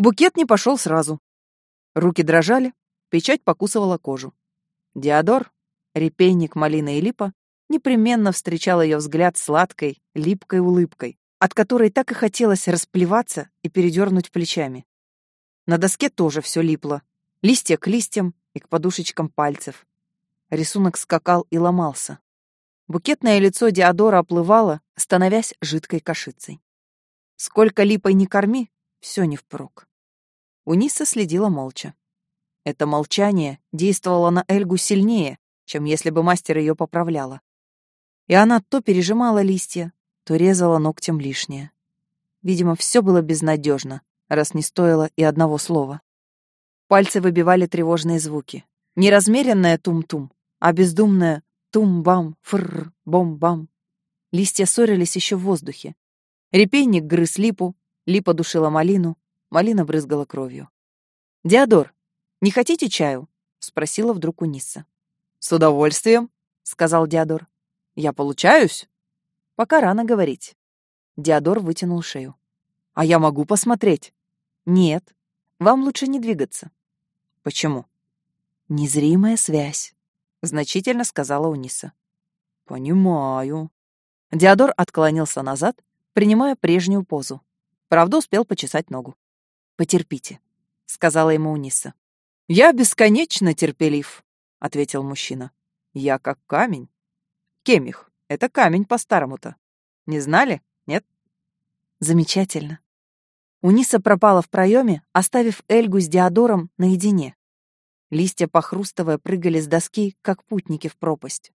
Букет не пошел сразу. Руки дрожали, печать покусывала кожу. Диодор, репейник малина и липа, непременно встречал ее взгляд сладкой, липкой улыбкой, от которой так и хотелось расплеваться и передернуть плечами. На доске тоже все липло, листья к листьям и к подушечкам пальцев. Рисунок скакал и ломался. Букетное лицо Диодора оплывало, становясь жидкой кашицей. Сколько липой не корми, все не впрок. Униса следила молча. Это молчание действовало на Эльгу сильнее, чем если бы мастер ее поправляла. И она то пережимала листья, то резала ногтем лишнее. Видимо, все было безнадежно, раз не стоило и одного слова. Пальцы выбивали тревожные звуки. Неразмеренное тум-тум, а бездумное тум-бам, фрр-бом-бам. Листья ссорились еще в воздухе. Репейник грыз липу, липа душила малину, малина брызгала кровью. «Диодор, не хотите чаю?» — спросила вдруг у Нисса. «С удовольствием», — сказал Диодор. «Я получаюсь?» «Пока рано говорить». Диодор вытянул шею. «А я могу посмотреть?» «Нет, вам лучше не двигаться». «Почему?» «Незримая связь», — значительно сказала Униса. «Понимаю». Диодор отклонился назад, принимая прежнюю позу. Правда, успел почесать ногу. «Потерпите», — сказала ему Униса. «Я бесконечно терпелив», — ответил мужчина. «Я как камень». «Кемих, это камень по-старому-то. Не знали? Нет?» «Замечательно». Униса пропала в проеме, оставив Эльгу с Диодором наедине. Листья, похрустывая, прыгали с доски, как путники в пропасть.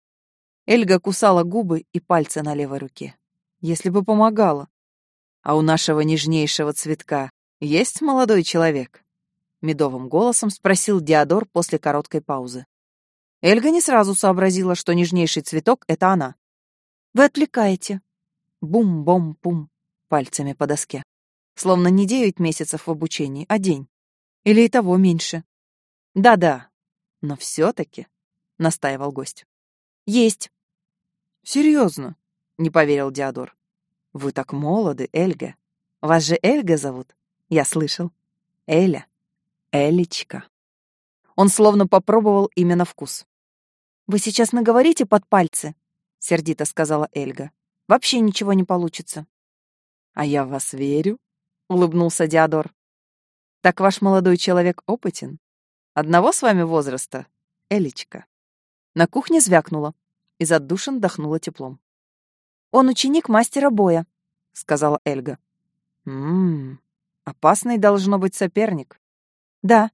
Эльга кусала губы и пальцы на левой руке. Если бы помогала. А у нашего нежнейшего цветка есть молодой человек? Медовым голосом спросил Диодор после короткой паузы. Эльга не сразу сообразила, что нежнейший цветок — это она. «Вы отвлекаете». Бум-бом-пум пальцами по доске. Словно не девять месяцев в обучении, а день. Или и того меньше. Да-да, но все-таки, настаивал гость. Есть. Серьезно? Не поверил Диодор. Вы так молоды, Эльга. Вас же Эльга зовут? Я слышал. Эля. Элечка. Он словно попробовал именно вкус. «Вы сейчас наговорите под пальцы?» — сердито сказала Эльга. «Вообще ничего не получится». «А я вас верю», — улыбнулся Диодор. «Так ваш молодой человек опытен?» Одного с вами возраста, Элечка. На кухне звякнуло. Из отдушин дохнуло теплом. Он ученик мастера боя, сказала Эльга. Мм, опасный должно быть соперник. Да,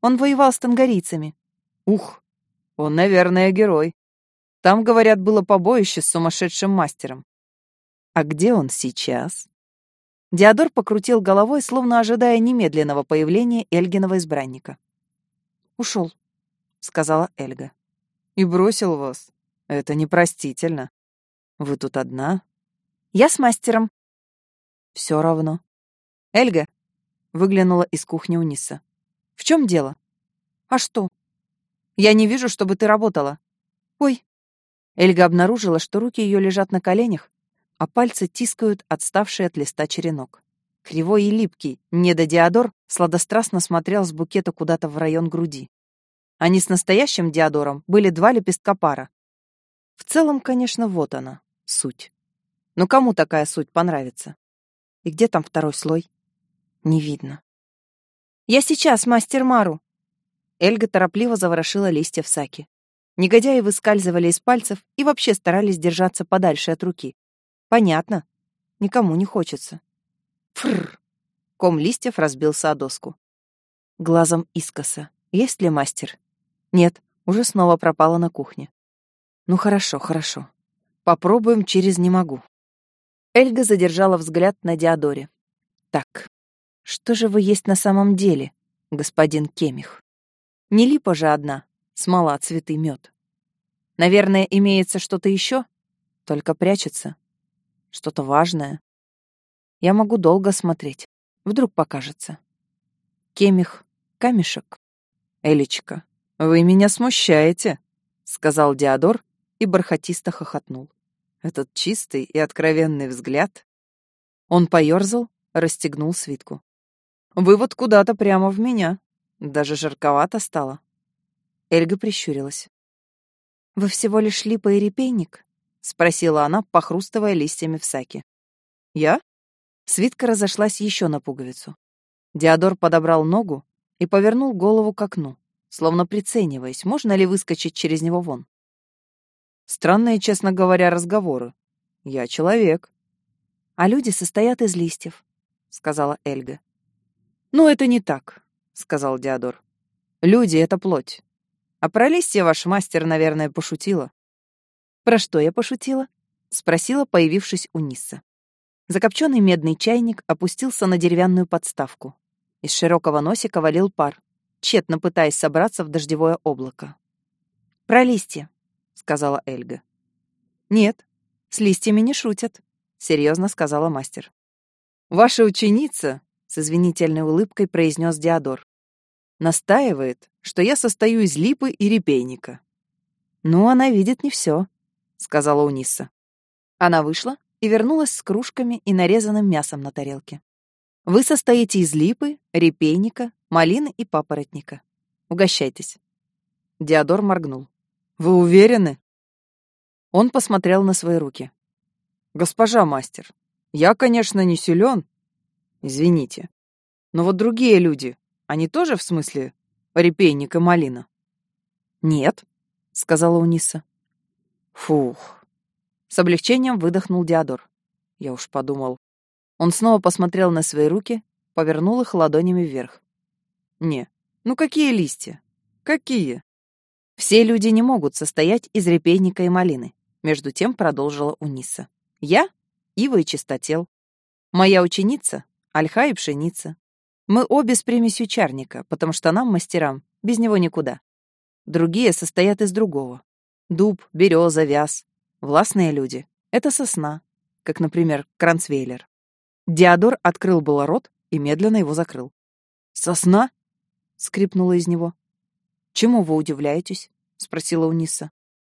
он воевал с тангарийцами. Ух, он, наверное, герой. Там, говорят, было побоище с сумасшедшим мастером. А где он сейчас? Диодор покрутил головой, словно ожидая немедленного появления Эльгиного избранника. Ушел, сказала Эльга. И бросил вас. Это непростительно. Вы тут одна? Я с мастером. Все равно. Эльга выглянула из кухни Униса. В чем дело? А что? Я не вижу, чтобы ты работала. Ой. Эльга обнаружила, что руки ее лежат на коленях, а пальцы тискают отставший от листа черенок. Кривой и липкий, недодиодор сладострастно смотрел с букета куда-то в район груди. Они с настоящим диодором были два лепестка пара. В целом, конечно, вот она, суть. Но кому такая суть понравится? И где там второй слой? Не видно. «Я сейчас, мастер Мару!» Эльга торопливо заворошила листья в саке. Негодяи выскальзывали из пальцев и вообще старались держаться подальше от руки. Понятно. Никому не хочется. Фррр. Ком листьев разбился о доску. Глазом искоса. Есть ли мастер? Нет, уже снова пропала на кухне. Ну хорошо, хорошо. Попробуем через «не могу». Эльга задержала взгляд на Диадоре. Так, что же вы есть на самом деле, господин Кемих? Не липа же одна, смола, цветы, мед. Наверное, имеется что-то еще, только прячется. Что-то важное. Я могу долго смотреть. Вдруг покажется. Кемих, камешек. Элечка, вы меня смущаете, сказал Диодор и бархатисто хохотнул. Этот чистый и откровенный взгляд. Он поерзал, расстегнул свитку. Вывод куда-то прямо в меня. Даже жарковато стало. Эльга прищурилась. «Вы всего лишь липа и репейник?» — спросила она, похрустывая листьями в саке. «Я?» Свитка разошлась еще на пуговицу. Диодор подобрал ногу и повернул голову к окну, словно прицениваясь, можно ли выскочить через него вон. Странные, честно говоря, разговоры. Я человек. А люди состоят из листьев, сказала Эльга. Ну, это не так, сказал Диодор. Люди — это плоть. А про листья ваш мастер, наверное, пошутила. Про что я пошутила? Спросила, появившись у Нисса. Закопченный медный чайник опустился на деревянную подставку. Из широкого носика валил пар, тщетно пытаясь собраться в дождевое облако. «Про листья», — сказала Эльга. «Нет, с листьями не шутят», — серьезно сказала мастер. «Ваша ученица», — с извинительной улыбкой произнес Диодор, «настаивает, что я состою из липы и репейника». «Ну, она видит не все», — сказала Униса. Она вышла и вернулась с кружками и нарезанным мясом на тарелке. «Вы состоите из липы, репейника, малины и папоротника. Угощайтесь». Диодор моргнул. «Вы уверены?» Он посмотрел на свои руки. «Госпожа мастер, я, конечно, не силен. Извините. Но вот другие люди, они тоже в смысле репейник и малина?» «Нет», — сказала Униса. «Фух». С облегчением выдохнул Диодор. Я уж подумал. Он снова посмотрел на свои руки, повернул их ладонями вверх. «Не, ну какие листья? Какие?» «Все люди не могут состоять из репейника и малины», между тем продолжила Униса. «Я — Ива и Чистотел. Моя ученица — Ольха и Пшеница. Мы обе с примесью чарника, потому что нам, мастерам, без него никуда. Другие состоят из другого. Дуб, береза, вяз. Властные люди — это сосна, как, например, Кранцвейлер. Диодор открыл было рот и медленно его закрыл. «Сосна?» — скрипнула из него. «Чему вы удивляетесь?» — спросила Униса.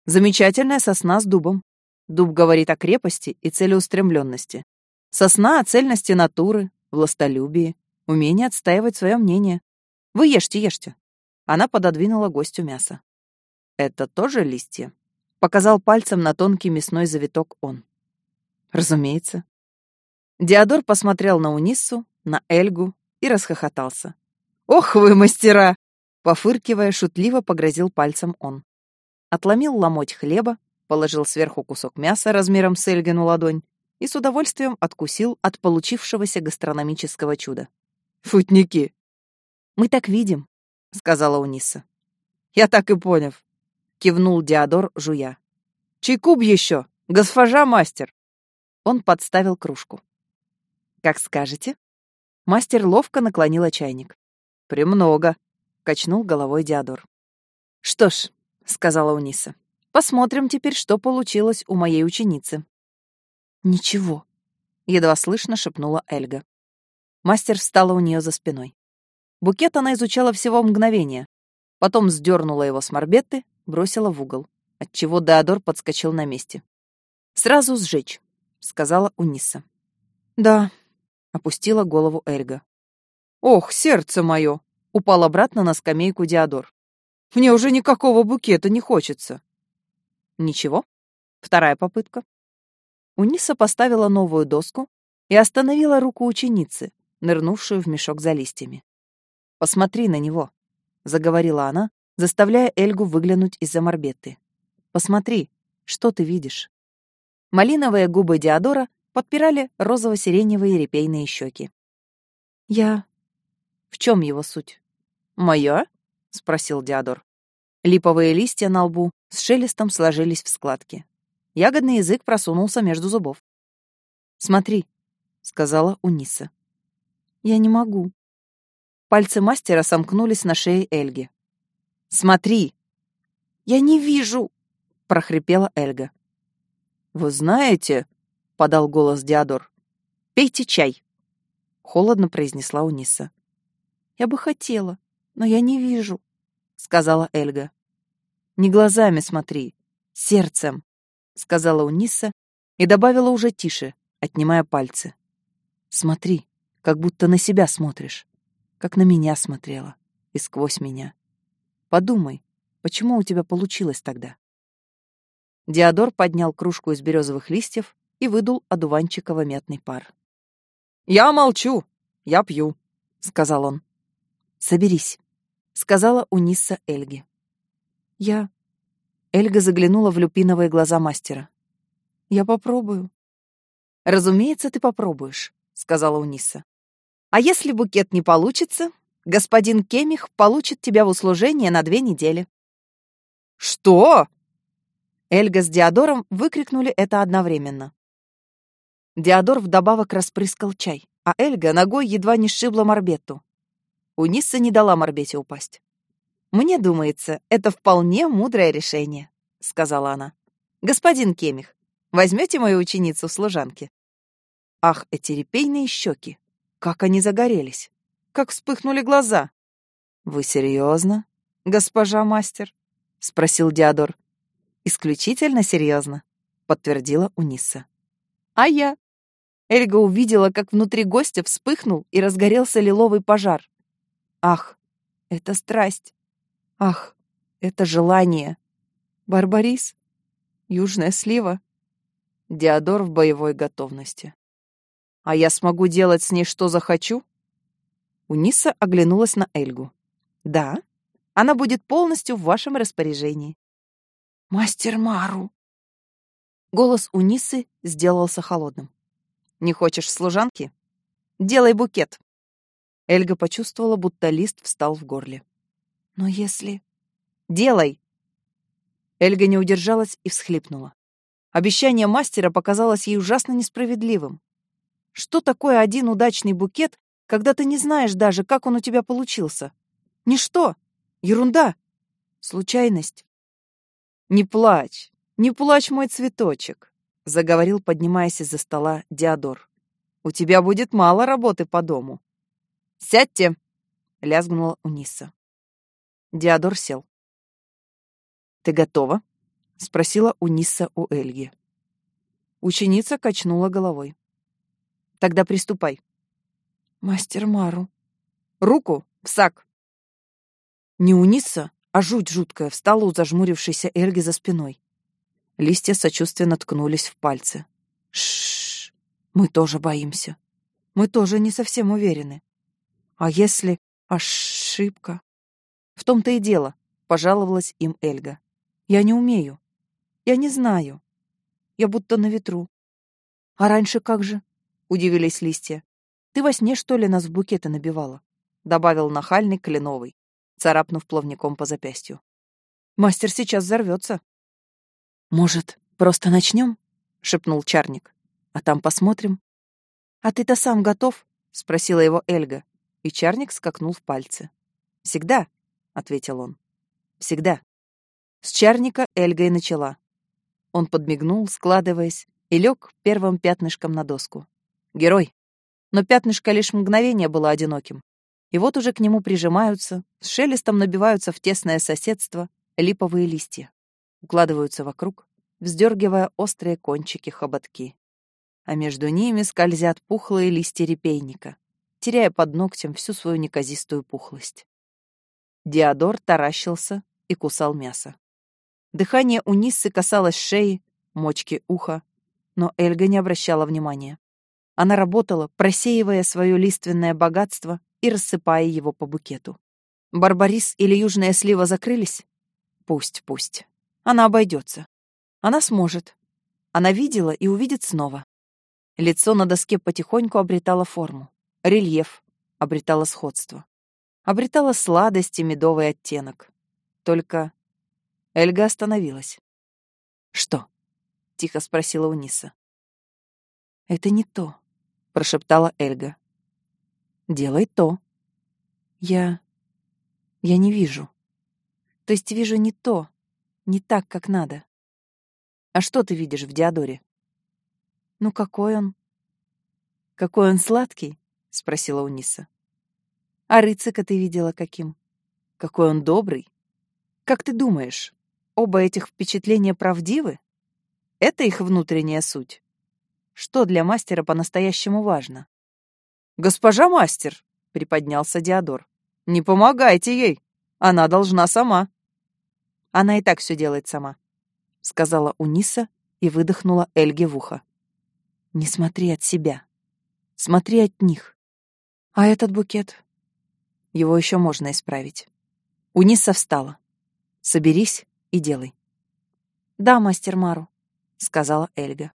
«Замечательная сосна с дубом. Дуб говорит о крепости и целеустремленности. Сосна о цельности натуры, властолюбии, умении отстаивать свое мнение. Вы ешьте, ешьте». Она пододвинула гостю мясо. «Это тоже листья?» — показал пальцем на тонкий мясной завиток он. «Разумеется». Диодор посмотрел на Униссу, на Эльгу и расхохотался. «Ох вы, мастера!» Пофыркивая, шутливо погрозил пальцем он. Отломил ломоть хлеба, положил сверху кусок мяса размером с Эльгину ладонь и с удовольствием откусил от получившегося гастрономического чуда. «Футники!» «Мы так видим», — сказала Униса. «Я так и понял», — кивнул Диодор, жуя. «Чайкуб еще, госпожа мастер!» Он подставил кружку. «Как скажете». Мастер ловко наклонила чайник. «Премного», — качнул головой Диадор. «Что ж», — сказала Униса, — «посмотрим теперь, что получилось у моей ученицы». «Ничего», — едва слышно шепнула Эльга. Мастер встала у нее за спиной. Букет она изучала всего мгновение, потом сдернула его с морбетты, бросила в угол, отчего Деодор подскочил на месте. «Сразу сжечь», — сказала Униса. «Да», опустила голову Эльга. «Ох, сердце мое!» — упал обратно на скамейку Диодор. «Мне уже никакого букета не хочется». «Ничего. Вторая попытка». Униса поставила новую доску и остановила руку ученицы, нырнувшую в мешок за листьями. «Посмотри на него», — заговорила она, заставляя Эльгу выглянуть из-за морбеты. «Посмотри, что ты видишь?» Малиновые губы Диодора подпирали розово-сиреневые репейные щеки. «Я...» «В чем его суть?» «Моя?» — спросил Диадор. Липовые листья на лбу с шелестом сложились в складки. Ягодный язык просунулся между зубов. «Смотри», — сказала Униса. «Я не могу». Пальцы мастера сомкнулись на шее Эльги. «Смотри!» «Я не вижу!» — прохрипела Эльга. «Вы знаете...» — подал голос Диадор. «Пейте чай!» — холодно произнесла Униса. «Я бы хотела, но я не вижу», — сказала Эльга. «Не глазами смотри, сердцем», — сказала Униса и добавила уже тише, отнимая пальцы. «Смотри, как будто на себя смотришь. как на меня смотрела и сквозь меня. Подумай, почему у тебя получилось тогда? Диодор поднял кружку из березовых листьев и выдул одуванчиково-метный пар. «Я молчу, я пью», — сказал он. «Соберись», — сказала Унисса Эльге. «Я...» Эльга заглянула в люпиновые глаза мастера. «Я попробую». «Разумеется, ты попробуешь», — сказала Унисса. «А если букет не получится, господин Кемих получит тебя в услужение на две недели». «Что?» Эльга с Диодором выкрикнули это одновременно. Диодор вдобавок распрыскал чай, а Эльга ногой едва не сшибла Морбетту. Унисса не дала Морбете упасть. «Мне думается, это вполне мудрое решение», — сказала она. «Господин Кемих, возьмете мою ученицу в служанки?» Ах, эти репейные щеки! Как они загорелись! Как вспыхнули глаза! «Вы серьезно, госпожа мастер?» — спросил Диодор. «Исключительно серьезно», — подтвердила Унисса. «А я?» Эльга увидела, как внутри гостя вспыхнул и разгорелся лиловый пожар. «Ах, это страсть! Ах, это желание! Барбарис? Южная слива?» Диодор в боевой готовности. «А я смогу делать с ней что захочу?» Униса оглянулась на Эльгу. «Да, она будет полностью в вашем распоряжении. «Мастер Мару!» Голос у Нисы сделался холодным. «Не хочешь служанки? Делай букет!» Эльга почувствовала, будто лист встал в горле. «Но если...» «Делай!» Эльга не удержалась и всхлипнула. Обещание мастера показалось ей ужасно несправедливым. Что такое один удачный букет, когда ты не знаешь даже, как он у тебя получился? Ничто. Ерунда. Случайность. «Не плачь, не плачь, мой цветочек», — заговорил, поднимаясь из-за стола Диодор. «У тебя будет мало работы по дому». «Сядьте!» — лязгнула Униса. Диодор сел. «Ты готова?» — спросила Униса у Эльги. Ученица качнула головой. «Тогда приступай». «Мастер Мару». «Руку в сак». Не Униса, а жуть жуткая встала у зажмурившейся Эльги за спиной. Листья сочувственно ткнулись в пальцы. Шш, мы тоже боимся. Мы тоже не совсем уверены. А если ошибка? В том-то и дело, пожаловалась им Эльга. Я не умею. Я не знаю. Я будто на ветру. А раньше как же? Удивились листья. Ты во сне, что ли, нас в букеты набивала? Добавил нахальный кленовый царапнув плавником по запястью. «Мастер сейчас взорвется». «Может, просто начнем?» — шепнул Чарник. «А там посмотрим». «А ты-то сам готов?» — спросила его Эльга, и Чарник скакнул в пальцы. «Всегда», — ответил он. «Всегда». С Чарника Эльга и начала. Он подмигнул, складываясь, и лег первым пятнышком на доску. Герой. Но пятнышко лишь мгновение было одиноким. И вот уже к нему прижимаются, с шелестом набиваются в тесное соседство липовые листья, укладываются вокруг, вздергивая острые кончики хоботки. А между ними скользят пухлые листья репейника, теряя под ногтем всю свою неказистую пухлость. Диодор таращился и кусал мясо. Дыхание у Ниссы касалось шеи, мочки уха, но Эльга не обращала внимания. Она работала, просеивая свое лиственное богатство и рассыпая его по букету. Барбарис или южная слива закрылись? Пусть, пусть. Она обойдется. Она сможет. Она видела и увидит снова. Лицо на доске потихоньку обретало форму. Рельеф обретало сходство. Обретало сладость и медовый оттенок. Только Эльга остановилась. «Что?» — тихо спросила Униса. «Это не то», — прошептала Эльга. Делай то. Я... Я не вижу. То есть вижу не то, не так, как надо. А что ты видишь в Диадоре? Ну, какой он? Какой он сладкий? Спросила Униса. А рыцика ты видела каким? Какой он добрый? Как ты думаешь, оба этих впечатления правдивы? Это их внутренняя суть. Что для мастера по-настоящему важно? «Госпожа мастер!» — приподнялся Диодор. «Не помогайте ей! Она должна сама!» «Она и так все делает сама», — сказала Униса и выдохнула Эльге в ухо. «Не смотри от себя. Смотри от них. А этот букет? Его еще можно исправить». Униса встала. «Соберись и делай». «Да, мастер Мару», — сказала Эльга.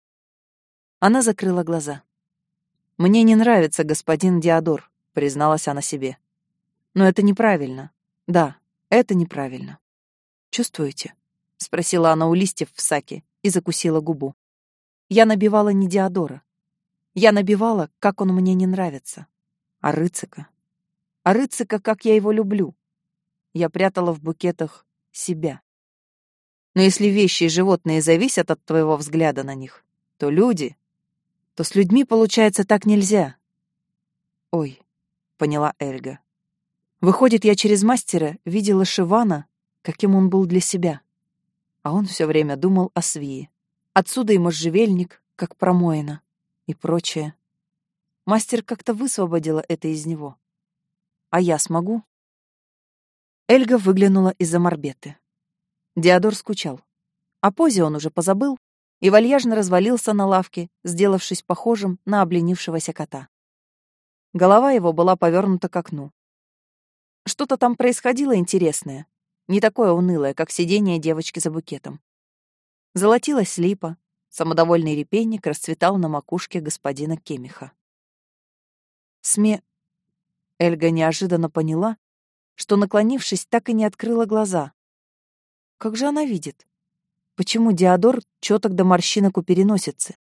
Она закрыла глаза. «Мне не нравится господин Диодор», — призналась она себе. «Но это неправильно. Да, это неправильно». «Чувствуете?» — спросила она у листьев в саке и закусила губу. «Я набивала не Диодора. Я набивала, как он мне не нравится. А Рыцика. А Рыцика, как я его люблю. Я прятала в букетах себя. Но если вещи и животные зависят от твоего взгляда на них, то люди то с людьми, получается, так нельзя. Ой, поняла Эльга. Выходит, я через мастера видела Шивана, каким он был для себя. А он все время думал о Свии. Отсюда и можжевельник, как промоина, и прочее. Мастер как-то высвободила это из него. А я смогу? Эльга выглянула из-за морбеты. Диодор скучал. О позе он уже позабыл, и вальяжно развалился на лавке, сделавшись похожим на обленившегося кота. Голова его была повернута к окну. Что-то там происходило интересное, не такое унылое, как сидение девочки за букетом. Золотилась липа, самодовольный репейник расцветал на макушке господина Кемиха. Сме... Эльга неожиданно поняла, что, наклонившись, так и не открыла глаза. Как же она видит? Почему Диодор чёток до морщинок у переносицы?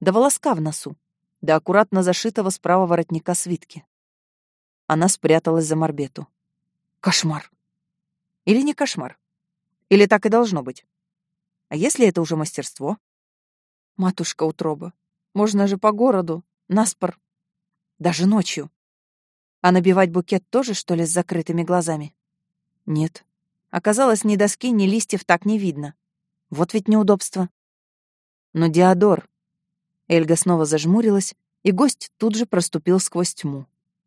До волоска в носу? До аккуратно зашитого справа воротника свитки? Она спряталась за морбету. Кошмар. Или не кошмар? Или так и должно быть? А если это уже мастерство? Матушка утроба. Можно же по городу, наспор. Даже ночью. А набивать букет тоже, что ли, с закрытыми глазами? Нет. Оказалось, ни доски, ни листьев так не видно. Вот ведь неудобство. Но Диодор... Эльга снова зажмурилась, и гость тут же проступил сквозь тьму.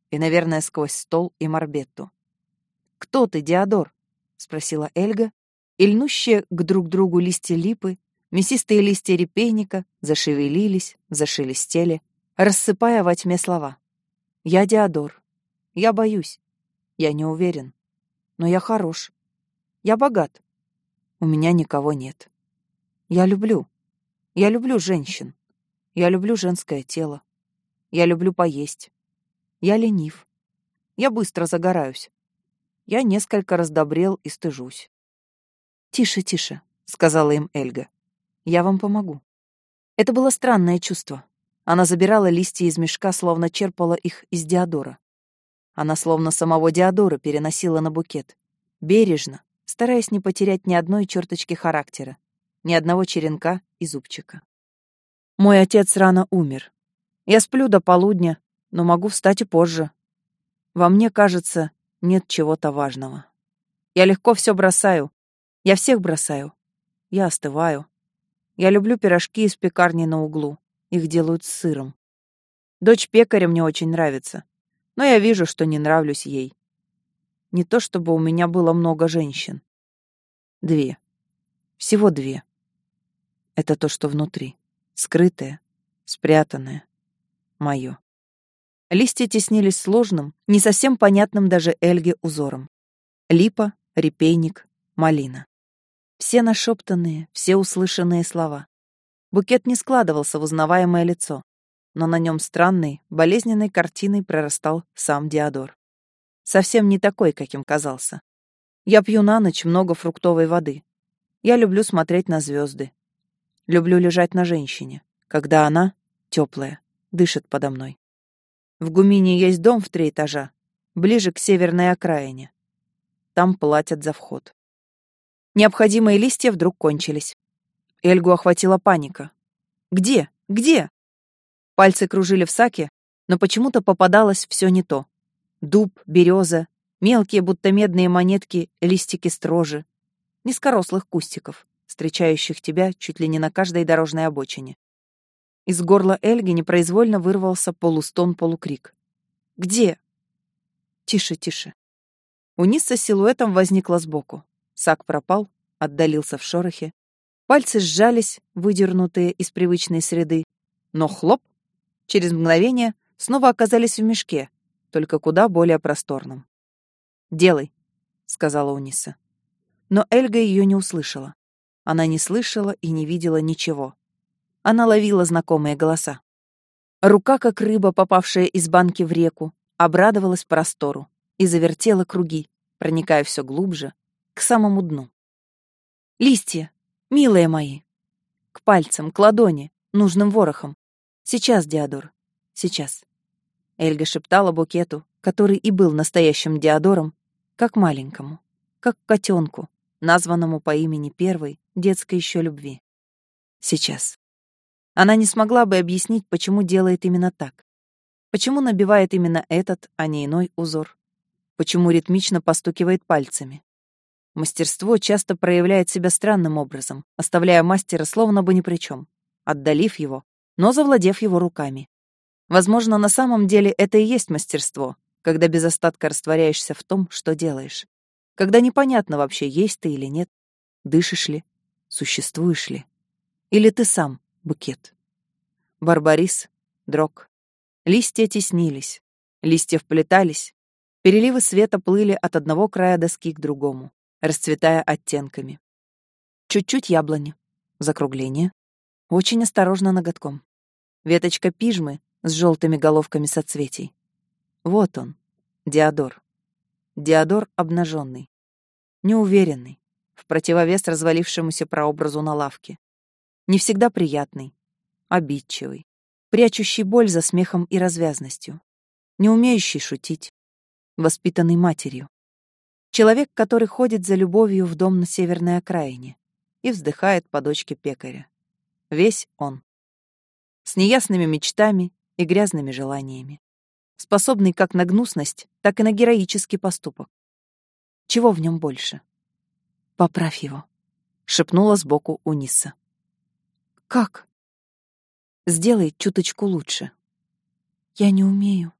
И, наверное, сквозь стол и морбетту. «Кто ты, Диодор?» — спросила Эльга, и льнущие к друг другу листья липы, мясистые листья репейника зашевелились, зашелестели, рассыпая во тьме слова. «Я Диодор. Я боюсь. Я не уверен. Но я хорош. Я богат. У меня никого нет. Я люблю. Я люблю женщин. Я люблю женское тело. Я люблю поесть. Я ленив. Я быстро загораюсь. Я несколько раздобрел и стыжусь. «Тише, тише», — сказала им Эльга. «Я вам помогу». Это было странное чувство. Она забирала листья из мешка, словно черпала их из Диодора. Она словно самого Диодора переносила на букет. Бережно, стараясь не потерять ни одной черточки характера, ни одного черенка и зубчика. Мой отец рано умер. Я сплю до полудня, но могу встать и позже. Во мне, кажется, нет чего-то важного. Я легко все бросаю. Я всех бросаю. Я остываю. Я люблю пирожки из пекарни на углу. Их делают с сыром. Дочь пекаря мне очень нравится. Но я вижу, что не нравлюсь ей. Не то чтобы у меня было много женщин. Две. Всего две. Это то, что внутри. Скрытое, спрятанное. Мое. Листья теснились сложным, не совсем понятным даже Эльге узором. Липа, репейник, малина. Все нашептанные, все услышанные слова. Букет не складывался в узнаваемое лицо, но на нем странной, болезненной картиной прорастал сам Диодор. Совсем не такой, каким казался. Я пью на ночь много фруктовой воды. Я люблю смотреть на звезды, Люблю лежать на женщине, когда она, теплая, дышит подо мной. В Гумине есть дом в три этажа, ближе к северной окраине. Там платят за вход. Необходимые листья вдруг кончились. Эльгу охватила паника. «Где? Где?» Пальцы кружили в саке, но почему-то попадалось все не то. Дуб, береза, мелкие, будто медные монетки, листики строжи, низкорослых кустиков встречающих тебя чуть ли не на каждой дорожной обочине. Из горла Эльги непроизвольно вырвался полустон-полукрик. «Где?» Тише, тише. Униса силуэтом возникла сбоку. Сак пропал, отдалился в шорохе. Пальцы сжались, выдернутые из привычной среды. Но хлоп! Через мгновение снова оказались в мешке, только куда более просторном. «Делай», — сказала Униса. Но Эльга ее не услышала. Она не слышала и не видела ничего. Она ловила знакомые голоса. Рука, как рыба, попавшая из банки в реку, обрадовалась простору и завертела круги, проникая все глубже, к самому дну. «Листья, милые мои!» К пальцам, к ладони, нужным ворохом. Сейчас, Диадор, сейчас. Эльга шептала букету, который и был настоящим Диадором, как маленькому, как котенку, названному по имени первой детской еще любви. Сейчас. Она не смогла бы объяснить, почему делает именно так. Почему набивает именно этот, а не иной узор. Почему ритмично постукивает пальцами. Мастерство часто проявляет себя странным образом, оставляя мастера словно бы ни при чем, отдалив его, но завладев его руками. Возможно, на самом деле это и есть мастерство, когда без остатка растворяешься в том, что делаешь. Когда непонятно вообще, есть ты или нет, дышишь ли, существуешь ли. Или ты сам букет. Барбарис, дрог. Листья теснились, листья вплетались, переливы света плыли от одного края доски к другому, расцветая оттенками. Чуть-чуть яблони, закругление, очень осторожно ноготком. Веточка пижмы с желтыми головками соцветий. Вот он, Диодор. Диодор обнаженный, неуверенный, в противовес развалившемуся прообразу на лавке. Не всегда приятный, обидчивый, прячущий боль за смехом и развязностью, не умеющий шутить, воспитанный матерью. Человек, который ходит за любовью в дом на северной окраине и вздыхает по дочке пекаря. Весь он. С неясными мечтами и грязными желаниями. Способный как на гнусность, так и на героический поступок. Чего в нем больше? Поправь его, шепнула сбоку Униса. Как? Сделай чуточку лучше. Я не умею.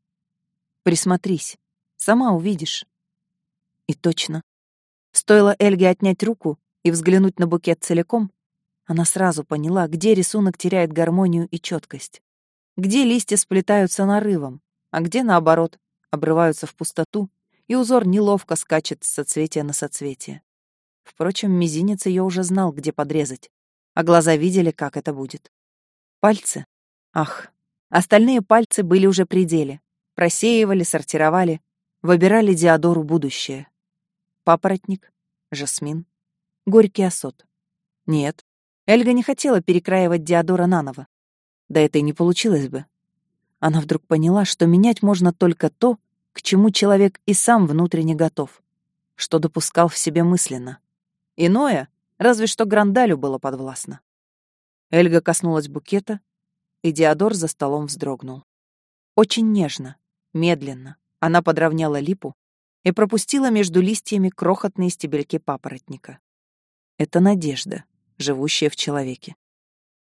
Присмотрись, сама увидишь. И точно. Стоило Эльге отнять руку и взглянуть на букет целиком, она сразу поняла, где рисунок теряет гармонию и четкость где листья сплетаются нарывом, а где, наоборот, обрываются в пустоту, и узор неловко скачет с соцветия на соцветие. Впрочем, мизинец ее уже знал, где подрезать, а глаза видели, как это будет. Пальцы? Ах, остальные пальцы были уже при деле. Просеивали, сортировали, выбирали Диодору будущее. Папоротник, жасмин, горький осот. Нет, Эльга не хотела перекраивать Диодора наново. Да это и не получилось бы. Она вдруг поняла, что менять можно только то, к чему человек и сам внутренне готов, что допускал в себе мысленно. Иное, разве что Грандалю было подвластно. Эльга коснулась букета, и Диодор за столом вздрогнул. Очень нежно, медленно она подровняла липу и пропустила между листьями крохотные стебельки папоротника. Это надежда, живущая в человеке.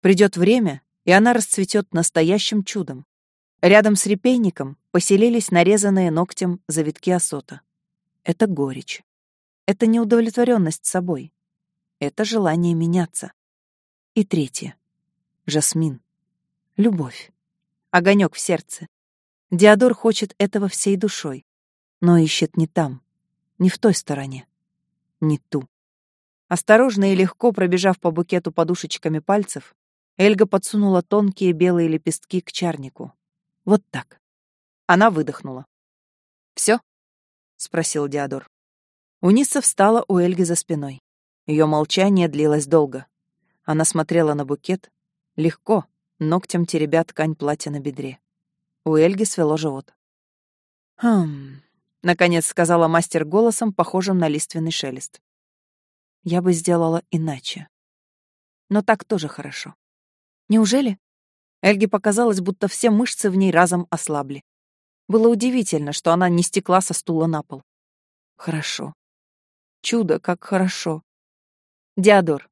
Придет время, и она расцветет настоящим чудом. Рядом с репейником поселились нарезанные ногтем завитки осота. Это горечь. Это неудовлетворенность собой. Это желание меняться. И третье. Жасмин. Любовь. Огонек в сердце. Диодор хочет этого всей душой, но ищет не там, не в той стороне, не ту. Осторожно и легко пробежав по букету подушечками пальцев, Эльга подсунула тонкие белые лепестки к чарнику. Вот так. Она выдохнула. «Все?» — спросил Диадор. Униса встала у Эльги за спиной. Ее молчание длилось долго. Она смотрела на букет, легко, ногтем теребя ткань платья на бедре. У Эльги свело живот. «Хм...» — наконец сказала мастер голосом, похожим на лиственный шелест. «Я бы сделала иначе. Но так тоже хорошо. Неужели? Эльге показалось, будто все мышцы в ней разом ослабли. Было удивительно, что она не стекла со стула на пол. Хорошо. Чудо, как хорошо. Диадор.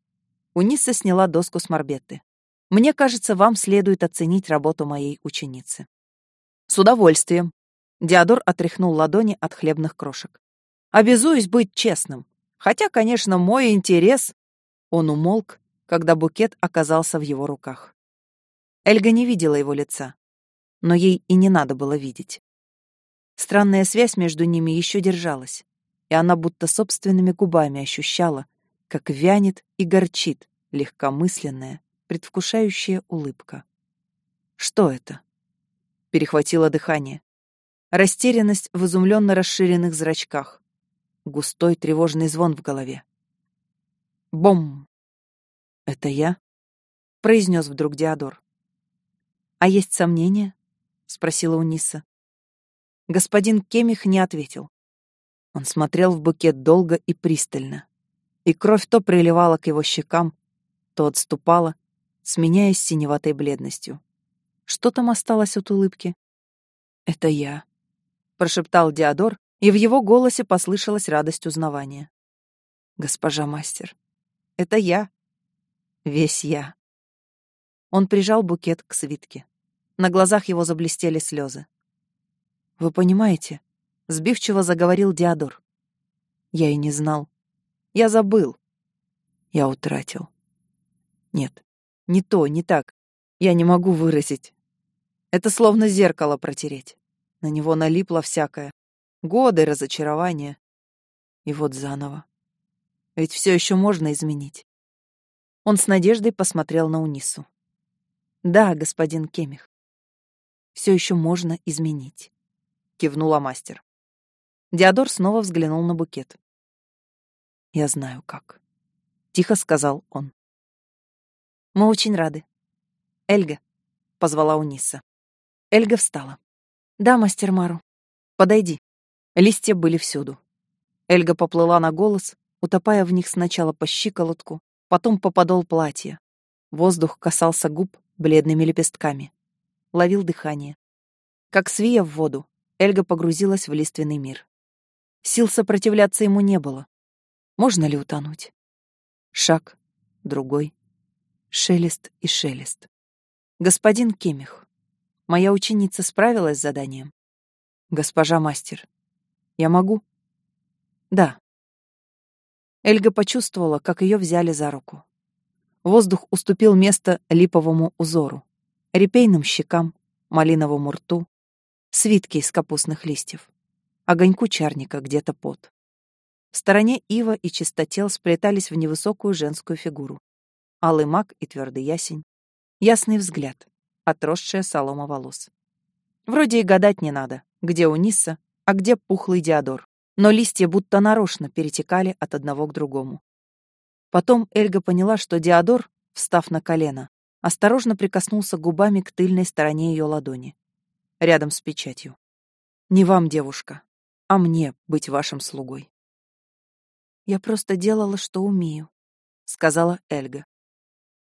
Униса сняла доску с морбетты. Мне кажется, вам следует оценить работу моей ученицы. С удовольствием. Диодор отряхнул ладони от хлебных крошек. «Обязуюсь быть честным. Хотя, конечно, мой интерес...» Он умолк, когда букет оказался в его руках. Эльга не видела его лица, но ей и не надо было видеть. Странная связь между ними еще держалась, и она будто собственными губами ощущала, как вянет и горчит легкомысленная, предвкушающая улыбка. Что это? Перехватило дыхание. Растерянность в изумленно расширенных зрачках. Густой тревожный звон в голове. Бом! Это я? произнес вдруг Диодор. А есть сомнения? спросила Униса. Господин Кемих не ответил. Он смотрел в букет долго и пристально, и кровь то приливала к его щекам, то отступала, сменяясь синеватой бледностью. Что там осталось от улыбки? «Это я», — прошептал Диодор, и в его голосе послышалась радость узнавания. «Госпожа мастер, это я. Весь я». Он прижал букет к свитке. На глазах его заблестели слезы. «Вы понимаете?» — сбивчиво заговорил Диодор. «Я и не знал. Я забыл. Я утратил. Нет, не то, не так. Я не могу выразить. Это словно зеркало протереть. На него налипло всякое. Годы разочарования. И вот заново. Ведь все еще можно изменить. Он с надеждой посмотрел на Унису. Да, господин Кемих. Все еще можно изменить кивнула мастер. Диодор снова взглянул на букет. Я знаю как, тихо сказал он. Мы очень рады. Эльга, позвала Униса. Эльга встала. Да, мастер Мару. Подойди. Листья были всюду. Эльга поплыла на голос, утопая в них сначала по щиколотку, потом по подол платья. Воздух касался губ бледными лепестками. Ловил дыхание. Как свия в воду, Эльга погрузилась в лиственный мир. Сил сопротивляться ему не было. Можно ли утонуть? Шаг, другой. Шелест и шелест. Господин Кемих, моя ученица справилась с заданием? Госпожа мастер, я могу? Да. Эльга почувствовала, как ее взяли за руку. Воздух уступил место липовому узору, репейным щекам, малиновому рту, свитки из капустных листьев, огоньку чарника где-то под. В стороне ива и чистотел сплетались в невысокую женскую фигуру. Алый мак и твердый ясень. Ясный взгляд, отросшая солома волос. Вроде и гадать не надо, где Униса, а где пухлый Диодор. Но листья будто нарочно перетекали от одного к другому. Потом Эльга поняла, что Диодор, встав на колено, осторожно прикоснулся губами к тыльной стороне ее ладони рядом с печатью. Не вам, девушка, а мне быть вашим слугой. Я просто делала, что умею, сказала Эльга.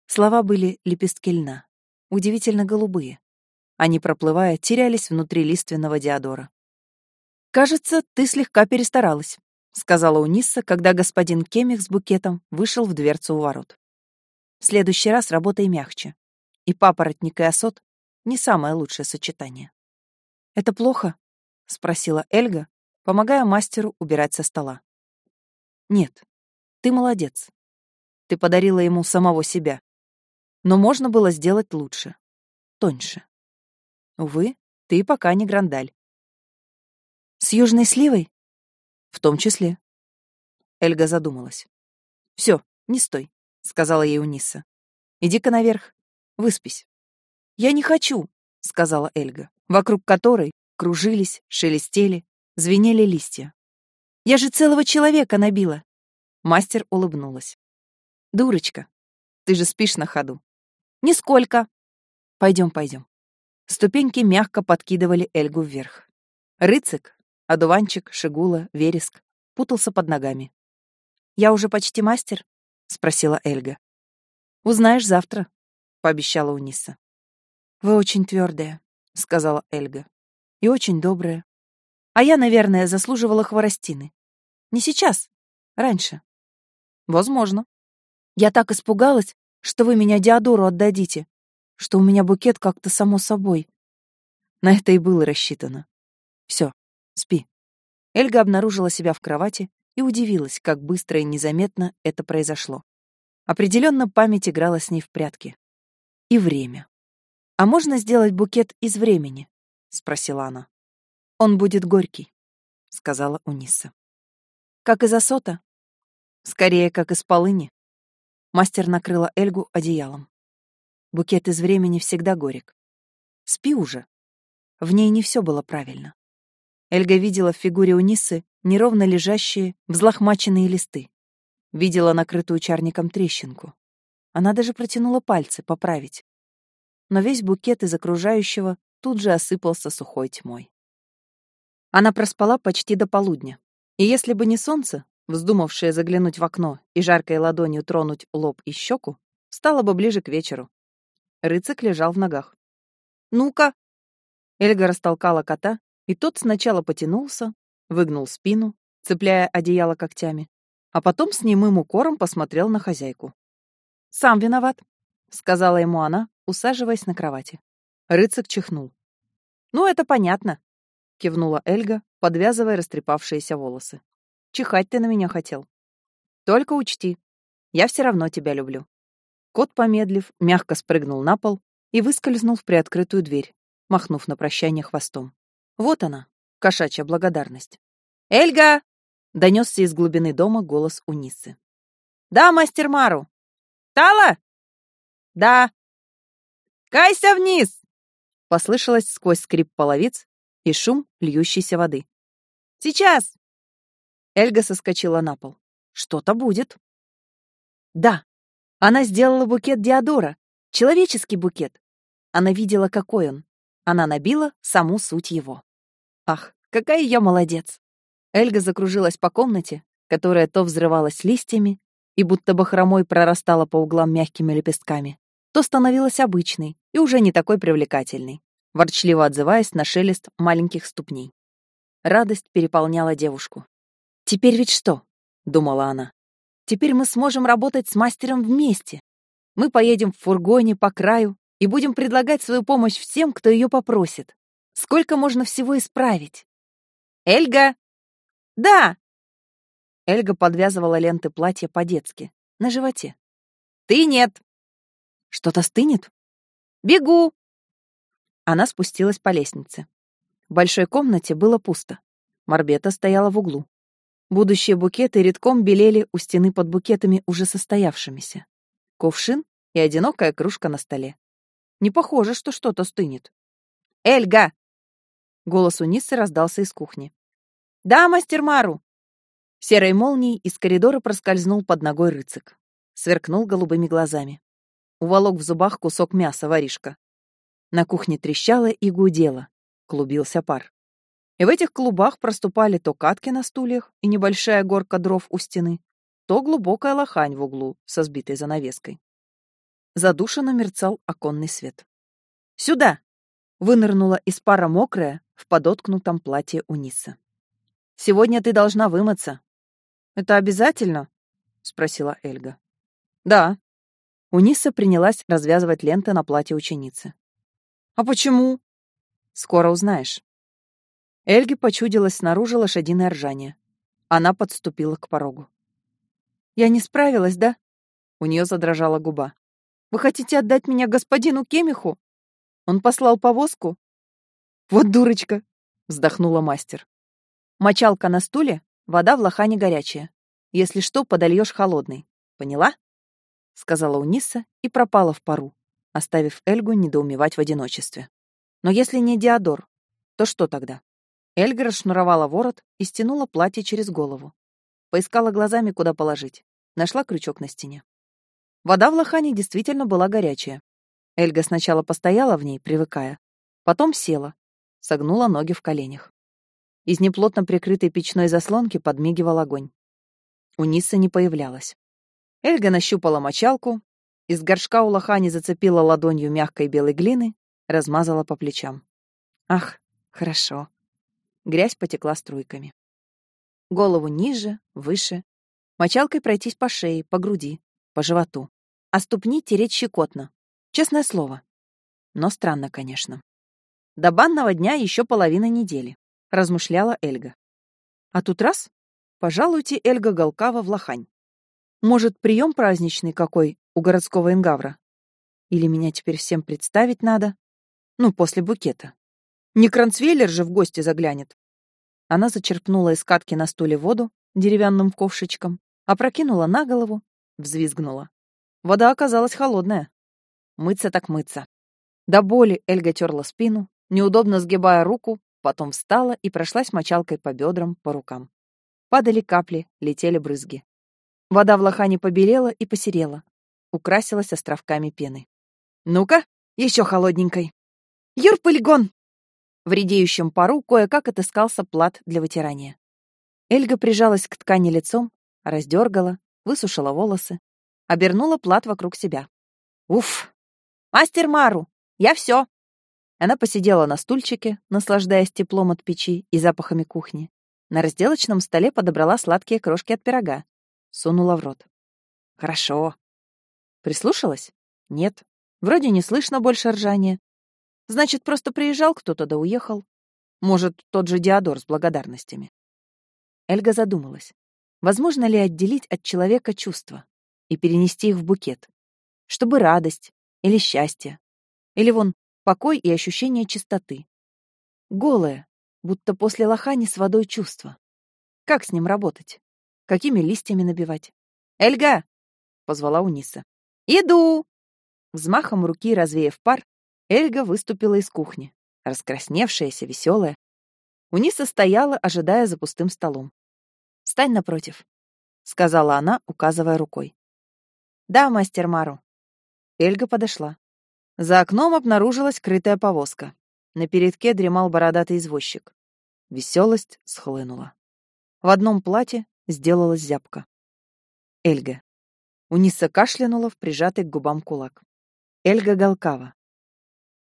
Слова были лепестки льна, удивительно голубые. Они, проплывая, терялись внутри лиственного диодора. «Кажется, ты слегка перестаралась», — сказала Унисса, когда господин Кемих с букетом вышел в дверцу у ворот. «В следующий раз работай мягче. И папоротник и осот — не самое лучшее сочетание». «Это плохо?» — спросила Эльга, помогая мастеру убирать со стола. «Нет, ты молодец. Ты подарила ему самого себя. Но можно было сделать лучше, тоньше. Увы, ты пока не грандаль». «С южной сливой?» «В том числе». Эльга задумалась. «Все, не стой», — сказала ей Униса. «Иди-ка наверх, выспись». «Я не хочу», — сказала Эльга вокруг которой кружились, шелестели, звенели листья. «Я же целого человека набила!» Мастер улыбнулась. «Дурочка, ты же спишь на ходу». «Нисколько!» «Пойдем, пойдем». Ступеньки мягко подкидывали Эльгу вверх. Рыцик, одуванчик, шигула, вереск путался под ногами. «Я уже почти мастер?» — спросила Эльга. «Узнаешь завтра», — пообещала Униса. «Вы очень твердая», — сказала Эльга. «И очень добрая. А я, наверное, заслуживала хворостины. Не сейчас, раньше. Возможно. Я так испугалась, что вы меня Диодору отдадите, что у меня букет как-то само собой. На это и было рассчитано. Все, спи. Эльга обнаружила себя в кровати и удивилась, как быстро и незаметно это произошло. Определенно память играла с ней в прятки. И время. «А можно сделать букет из времени?» — спросила она. «Он будет горький», — сказала Униса. «Как из асота?» «Скорее, как из полыни». Мастер накрыла Эльгу одеялом. Букет из времени всегда горек. Спи уже. В ней не все было правильно. Эльга видела в фигуре Унисы неровно лежащие, взлохмаченные листы. Видела накрытую чарником трещинку. Она даже протянула пальцы поправить. Но весь букет из окружающего тут же осыпался сухой тьмой. Она проспала почти до полудня. И если бы не солнце, вздумавшее заглянуть в окно и жаркой ладонью тронуть лоб и щеку, стало бы ближе к вечеру. Рыцик лежал в ногах. «Ну-ка!» Эльга растолкала кота, и тот сначала потянулся, выгнул спину, цепляя одеяло когтями, а потом с немым укором посмотрел на хозяйку. «Сам виноват», — сказала ему она, усаживаясь на кровати. Рыцик чихнул. «Ну, это понятно», — кивнула Эльга, подвязывая растрепавшиеся волосы. «Чихать ты на меня хотел. Только учти, я все равно тебя люблю». Кот, помедлив, мягко спрыгнул на пол и выскользнул в приоткрытую дверь, махнув на прощание хвостом. Вот она, кошачья благодарность. «Эльга!» — донесся из глубины дома голос Унисы. «Да, мастер Мару!» «Тала?» «Да!» «Кайся вниз!» — послышалось сквозь скрип половиц и шум льющейся воды. «Сейчас!» Эльга соскочила на пол. «Что-то будет!» «Да!» Она сделала букет Диодора, человеческий букет. Она видела, какой он. Она набила саму суть его. Ах, какая я молодец! Эльга закружилась по комнате, которая то взрывалась листьями и будто бы хромой прорастала по углам мягкими лепестками, то становилась обычной и уже не такой привлекательной, ворчливо отзываясь на шелест маленьких ступней. Радость переполняла девушку. «Теперь ведь что?» — думала она. «Теперь мы сможем работать с мастером вместе. Мы поедем в фургоне по краю и будем предлагать свою помощь всем, кто ее попросит. Сколько можно всего исправить? Эльга! Да! Эльга подвязывала ленты платья по-детски, на животе. Ты нет. Что-то стынет? Бегу! Она спустилась по лестнице. В большой комнате было пусто. Марбета стояла в углу. Будущие букеты редком белели у стены под букетами уже состоявшимися. Кувшин и одинокая кружка на столе. Не похоже, что что-то стынет. «Эльга!» Голос у Ниссы раздался из кухни. «Да, мастер Мару!» Серой молнией из коридора проскользнул под ногой рыцик. Сверкнул голубыми глазами. Уволок в зубах кусок мяса воришка. На кухне трещало и гудело. Клубился пар. И в этих клубах проступали то катки на стульях и небольшая горка дров у стены, то глубокая лохань в углу со сбитой занавеской. Задушенно мерцал оконный свет. «Сюда!» — вынырнула из пара мокрая, в подоткнутом платье Униса. «Сегодня ты должна вымыться». «Это обязательно?» — спросила Эльга. «Да». Униса принялась развязывать ленты на платье ученицы. «А почему?» «Скоро узнаешь». Эльге почудилось снаружи лошадиное ржание. Она подступила к порогу. «Я не справилась, да?» У нее задрожала губа. «Вы хотите отдать меня господину Кемиху? Он послал повозку?» «Вот дурочка!» — вздохнула мастер. «Мочалка на стуле, вода в лохане горячая. Если что, подольешь холодный. Поняла?» — сказала Униса и пропала в пару, оставив Эльгу недоумевать в одиночестве. «Но если не Диодор, то что тогда?» Эльга расшнуровала ворот и стянула платье через голову. Поискала глазами, куда положить. Нашла крючок на стене. Вода в лохане действительно была горячая. Эльга сначала постояла в ней, привыкая, потом села, согнула ноги в коленях. Из неплотно прикрытой печной заслонки подмигивал огонь. У Нисы не появлялась. Эльга нащупала мочалку, из горшка у лохани зацепила ладонью мягкой белой глины, размазала по плечам. Ах, хорошо. Грязь потекла струйками. Голову ниже, выше. Мочалкой пройтись по шее, по груди, по животу. А ступни тереть щекотно. Честное слово. Но странно, конечно. До банного дня еще половина недели. размышляла Эльга. А тут раз — пожалуйте Эльга Галкава в лохань. Может, прием праздничный какой у городского ингавра? Или меня теперь всем представить надо? Ну, после букета. Не Кранцвейлер же в гости заглянет. Она зачерпнула из катки на стуле воду деревянным ковшичком, опрокинула на голову, взвизгнула. Вода оказалась холодная. Мыться так мыться. До боли Эльга терла спину, неудобно сгибая руку, потом встала и прошлась мочалкой по бедрам, по рукам. Падали капли, летели брызги. Вода в лохане побелела и посерела, украсилась островками пены. «Ну-ка, еще холодненькой!» «Юр-полигон!» В редеющем пару кое-как отыскался плат для вытирания. Эльга прижалась к ткани лицом, раздергала, высушила волосы, обернула плат вокруг себя. «Уф! Мастер Мару! Я все!» Она посидела на стульчике, наслаждаясь теплом от печи и запахами кухни. На разделочном столе подобрала сладкие крошки от пирога. Сунула в рот. «Хорошо». Прислушалась? Нет. Вроде не слышно больше ржания. Значит, просто приезжал кто-то да уехал. Может, тот же Диодор с благодарностями. Эльга задумалась. Возможно ли отделить от человека чувства и перенести их в букет? Чтобы радость или счастье, или вон покой и ощущение чистоты. Голое, будто после лохани с водой чувство. Как с ним работать? Какими листьями набивать? «Эльга!» — позвала Униса. «Иду!» Взмахом руки, развеяв пар, Эльга выступила из кухни, раскрасневшаяся, веселая. Униса стояла, ожидая за пустым столом. «Встань напротив», — сказала она, указывая рукой. «Да, мастер Мару». Эльга подошла. За окном обнаружилась крытая повозка. На передке дремал бородатый извозчик. Веселость схлынула. В одном платье сделалась зябка. Эльга. Униса кашлянула в прижатый к губам кулак. Эльга Галкава.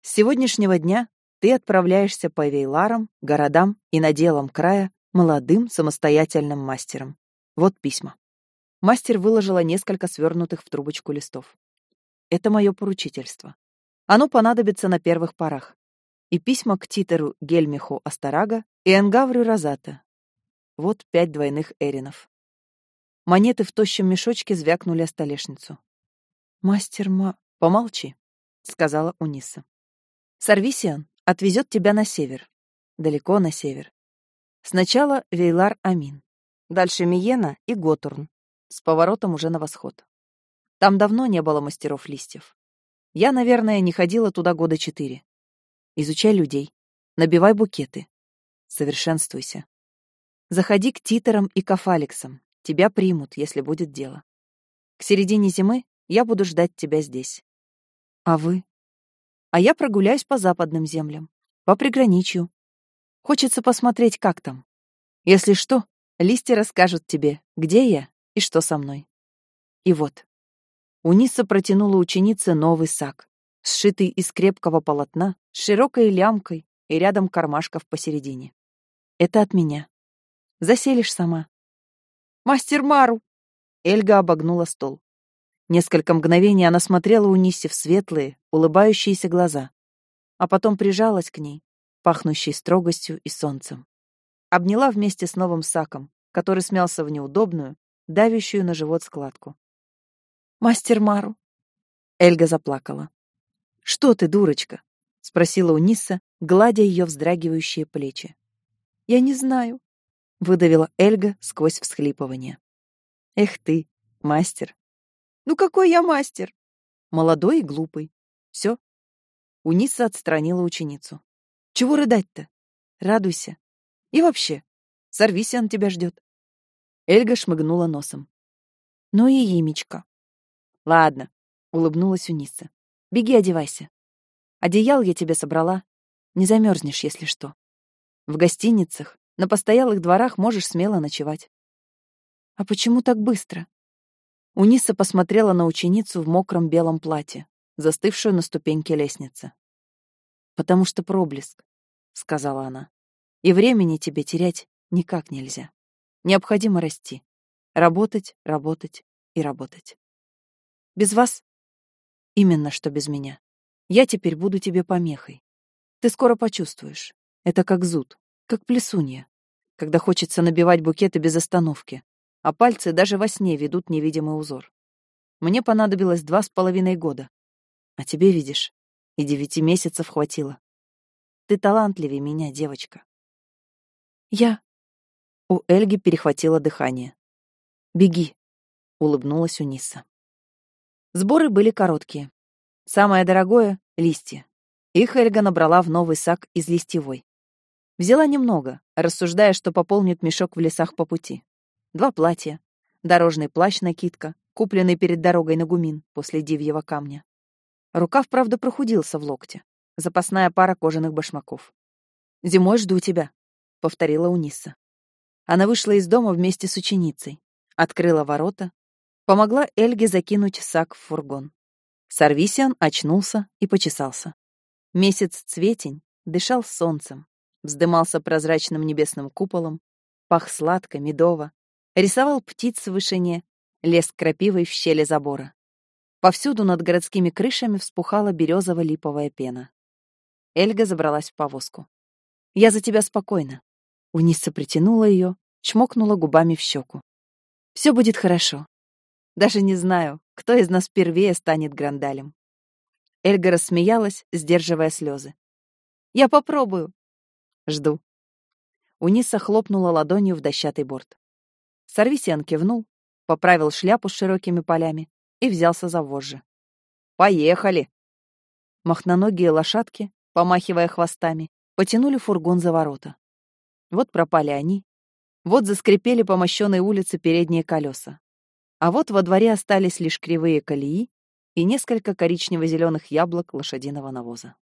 С сегодняшнего дня ты отправляешься по вейларам, городам и наделам края молодым самостоятельным мастером. Вот письма. Мастер выложила несколько свернутых в трубочку листов. Это мое поручительство. Оно понадобится на первых порах. И письма к Титеру Гельмиху Астарага и Энгаврю Розата. Вот пять двойных эринов. Монеты в тощем мешочке звякнули о столешницу. «Мастер Ма...» «Помолчи», — сказала Униса. «Сарвисиан отвезет тебя на север. Далеко на север. Сначала Вейлар Амин. Дальше Миена и Готурн. С поворотом уже на восход. Там давно не было мастеров листьев. Я, наверное, не ходила туда года четыре. Изучай людей. Набивай букеты. Совершенствуйся. Заходи к титерам и кафаликсам. Тебя примут, если будет дело. К середине зимы я буду ждать тебя здесь. А вы? А я прогуляюсь по западным землям, по приграничью. Хочется посмотреть, как там. Если что, листья расскажут тебе, где я и что со мной. И вот. Униса протянула ученице новый сак, сшитый из крепкого полотна, с широкой лямкой и рядом кармашков посередине. Это от меня. Заселишь сама. «Мастер Мару!» Эльга обогнула стол. Несколько мгновений она смотрела Унисе в светлые, улыбающиеся глаза, а потом прижалась к ней, пахнущей строгостью и солнцем. Обняла вместе с новым саком, который смялся в неудобную, давящую на живот складку. Мастер Мару. Эльга заплакала. Что ты, дурочка? спросила у Нисса, гладя ее вздрагивающие плечи. Я не знаю, выдавила Эльга сквозь всхлипывание. Эх ты, мастер. Ну какой я мастер? Молодой и глупый. Все. Униса отстранила ученицу. Чего рыдать-то? Радуйся. И вообще, сорвись, он тебя ждет. Эльга шмыгнула носом. Ну и Емечка. Ладно, улыбнулась Униса. Беги, одевайся. Одеял я тебе собрала. Не замерзнешь, если что. В гостиницах, на постоялых дворах можешь смело ночевать. А почему так быстро? Униса посмотрела на ученицу в мокром белом платье, застывшую на ступеньке лестницы. «Потому что проблеск», — сказала она. «И времени тебе терять никак нельзя. Необходимо расти. Работать, работать и работать. Без вас? Именно что без меня. Я теперь буду тебе помехой. Ты скоро почувствуешь. Это как зуд. Как плесунья, когда хочется набивать букеты без остановки, а пальцы даже во сне ведут невидимый узор. Мне понадобилось два с половиной года. А тебе, видишь, и девяти месяцев хватило. Ты талантливее меня, девочка. Я... У Эльги перехватило дыхание. «Беги», — улыбнулась Униса. Сборы были короткие. Самое дорогое — листья. Их Эльга набрала в новый сак из листьевой. Взяла немного, рассуждая, что пополнит мешок в лесах по пути. Два платья, дорожный плащ-накидка, купленный перед дорогой на Гумин после Дивьего камня. Рукав, правда, прохудился в локте. Запасная пара кожаных башмаков. «Зимой жду тебя», — повторила Униса. Она вышла из дома вместе с ученицей, открыла ворота, помогла Эльге закинуть сак в фургон. Сарвисиан очнулся и почесался. Месяц цветень дышал солнцем, вздымался прозрачным небесным куполом, пах сладко, медово, рисовал птиц в вышине, лес крапивой в щели забора. Повсюду над городскими крышами вспухала березово-липовая пена. Эльга забралась в повозку. «Я за тебя спокойна». Униса притянула ее, чмокнула губами в щеку. «Все будет хорошо. Даже не знаю, кто из нас первее станет Грандалем». Эльга рассмеялась, сдерживая слезы. «Я попробую». «Жду». Униса хлопнула ладонью в дощатый борт. Сарвисиан кивнул, поправил шляпу с широкими полями, и взялся за вожжи. «Поехали!» Махноногие лошадки, помахивая хвостами, потянули фургон за ворота. Вот пропали они, вот заскрипели по мощенной улице передние колеса. А вот во дворе остались лишь кривые колеи и несколько коричнево-зеленых яблок лошадиного навоза.